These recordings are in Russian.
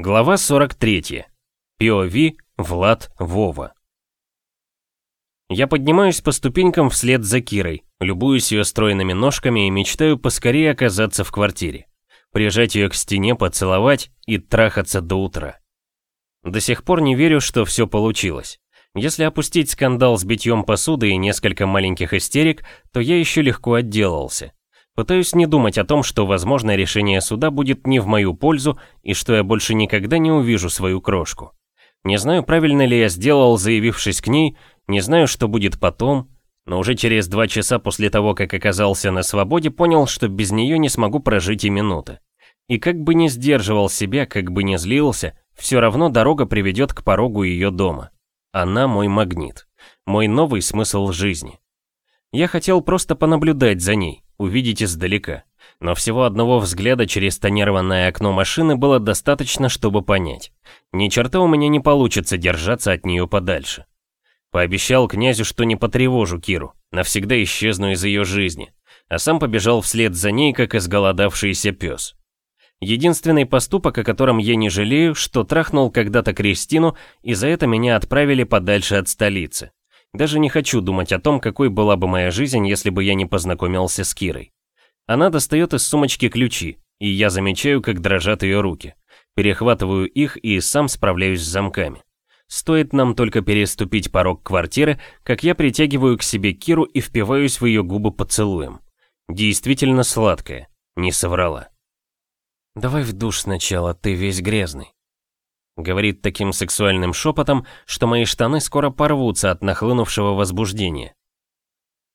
Глава 43. POV Влад Вова. Я поднимаюсь по ступенькам вслед за Кирой, любуюсь ее стройными ножками и мечтаю поскорее оказаться в квартире. Прижать ее к стене, поцеловать и трахаться до утра. До сих пор не верю, что все получилось. Если опустить скандал с битьем посуды и несколько маленьких истерик, то я еще легко отделался. Пытаюсь не думать о том, что возможное решение суда будет не в мою пользу и что я больше никогда не увижу свою крошку. Не знаю, правильно ли я сделал, заявившись к ней, не знаю, что будет потом, но уже через два часа после того, как оказался на свободе, понял, что без нее не смогу прожить и минуты. И как бы ни сдерживал себя, как бы ни злился, все равно дорога приведет к порогу ее дома. Она мой магнит, мой новый смысл жизни. Я хотел просто понаблюдать за ней, увидеть издалека. Но всего одного взгляда через тонированное окно машины было достаточно, чтобы понять. Ни черта у меня не получится держаться от нее подальше. Пообещал князю, что не потревожу Киру, навсегда исчезну из ее жизни, а сам побежал вслед за ней, как изголодавшийся пес. Единственный поступок, о котором я не жалею, что трахнул когда-то Кристину, и за это меня отправили подальше от столицы. Даже не хочу думать о том, какой была бы моя жизнь, если бы я не познакомился с Кирой. Она достает из сумочки ключи, и я замечаю, как дрожат ее руки. Перехватываю их и сам справляюсь с замками. Стоит нам только переступить порог квартиры, как я притягиваю к себе Киру и впиваюсь в ее губы поцелуем. Действительно сладкая, не соврала. «Давай в душ сначала, ты весь грязный». Говорит таким сексуальным шепотом, что мои штаны скоро порвутся от нахлынувшего возбуждения.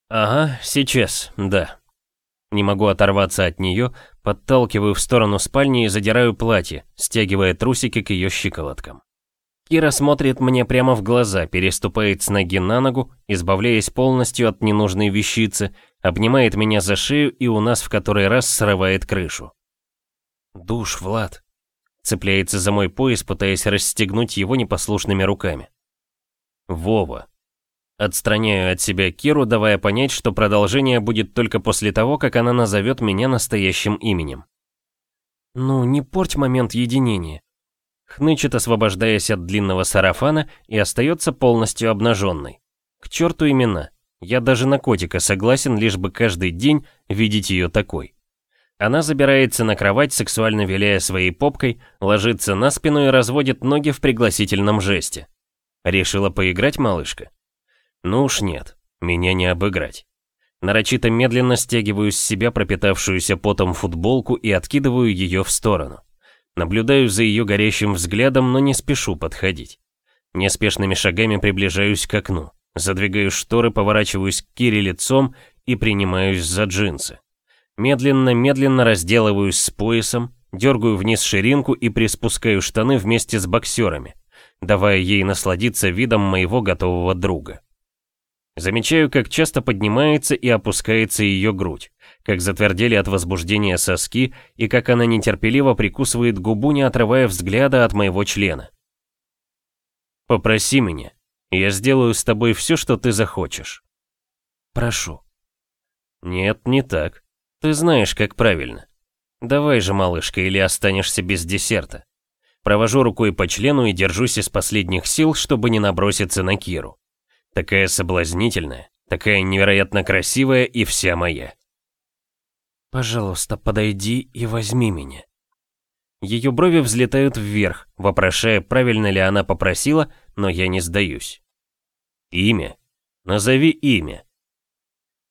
Ага, сейчас, да. Не могу оторваться от нее, подталкиваю в сторону спальни и задираю платье, стягивая трусики к ее щиколоткам. Кира смотрит мне прямо в глаза, переступает с ноги на ногу, избавляясь полностью от ненужной вещицы, обнимает меня за шею и у нас в который раз срывает крышу. «Душ, Влад», Цепляется за мой пояс, пытаясь расстегнуть его непослушными руками. Вова. Отстраняю от себя Киру, давая понять, что продолжение будет только после того, как она назовет меня настоящим именем. «Ну, не порть момент единения», хнычет, освобождаясь от длинного сарафана и остается полностью обнаженной. К черту имена. Я даже на котика согласен, лишь бы каждый день видеть ее такой. Она забирается на кровать, сексуально виляя своей попкой, ложится на спину и разводит ноги в пригласительном жесте. Решила поиграть малышка? Ну уж нет, меня не обыграть. Нарочито медленно стягиваю с себя пропитавшуюся потом футболку и откидываю ее в сторону. Наблюдаю за ее горящим взглядом, но не спешу подходить. Неспешными шагами приближаюсь к окну, задвигаю шторы, поворачиваюсь к Кире лицом и принимаюсь за джинсы. Медленно-медленно разделываюсь с поясом, дергаю вниз ширинку и приспускаю штаны вместе с боксерами, давая ей насладиться видом моего готового друга. Замечаю, как часто поднимается и опускается ее грудь, как затвердели от возбуждения соски и как она нетерпеливо прикусывает губу, не отрывая взгляда от моего члена. «Попроси меня, я сделаю с тобой все, что ты захочешь». «Прошу». «Нет, не так. Ты знаешь, как правильно. Давай же, малышка, или останешься без десерта. Провожу рукой по члену и держусь из последних сил, чтобы не наброситься на Киру. Такая соблазнительная, такая невероятно красивая и вся моя. «Пожалуйста, подойди и возьми меня». Ее брови взлетают вверх, вопрошая, правильно ли она попросила, но я не сдаюсь. «Имя? Назови имя».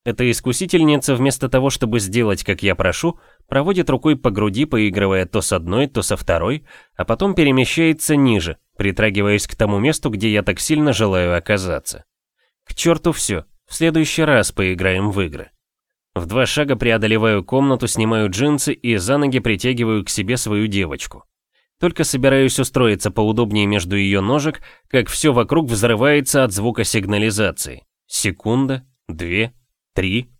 Эта искусительница вместо того, чтобы сделать, как я прошу, проводит рукой по груди, поигрывая то с одной, то со второй, а потом перемещается ниже, притрагиваясь к тому месту, где я так сильно желаю оказаться. К черту все, в следующий раз поиграем в игры. В два шага преодолеваю комнату, снимаю джинсы и за ноги притягиваю к себе свою девочку. Только собираюсь устроиться поудобнее между ее ножек, как все вокруг взрывается от звука сигнализации. Секунда, две, Три.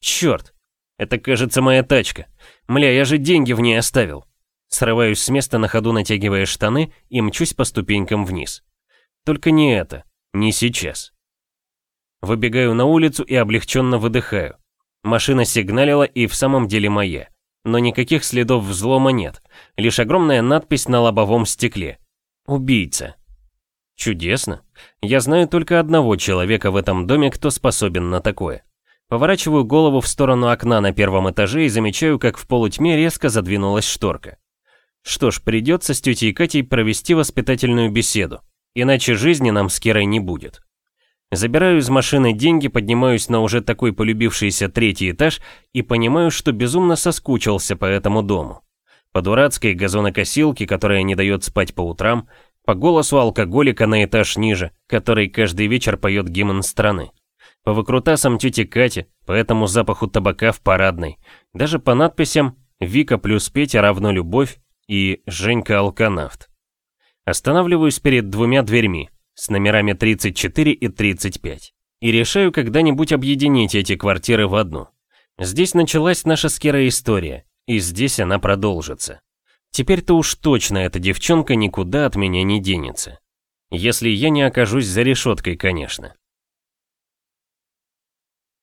Черт, это, кажется, моя тачка. Мля, я же деньги в ней оставил. Срываюсь с места на ходу, натягивая штаны, и мчусь по ступенькам вниз. Только не это, не сейчас. Выбегаю на улицу и облегченно выдыхаю. Машина сигналила и в самом деле моя. но никаких следов взлома нет, лишь огромная надпись на лобовом стекле. «Убийца». Чудесно. Я знаю только одного человека в этом доме, кто способен на такое. Поворачиваю голову в сторону окна на первом этаже и замечаю, как в полутьме резко задвинулась шторка. Что ж, придется с тетей Катей провести воспитательную беседу, иначе жизни нам с Кирой не будет. Забираю из машины деньги, поднимаюсь на уже такой полюбившийся третий этаж и понимаю, что безумно соскучился по этому дому. По дурацкой газонокосилке, которая не дает спать по утрам, по голосу алкоголика на этаж ниже, который каждый вечер поет гимн страны. По выкрутасам тети Кати, по этому запаху табака в парадной, даже по надписям «Вика плюс Петя равно любовь» и «Женька алканавт». Останавливаюсь перед двумя дверьми, с номерами 34 и 35, и решаю когда-нибудь объединить эти квартиры в одну. Здесь началась наша с история, и здесь она продолжится. Теперь-то уж точно эта девчонка никуда от меня не денется. Если я не окажусь за решеткой, конечно.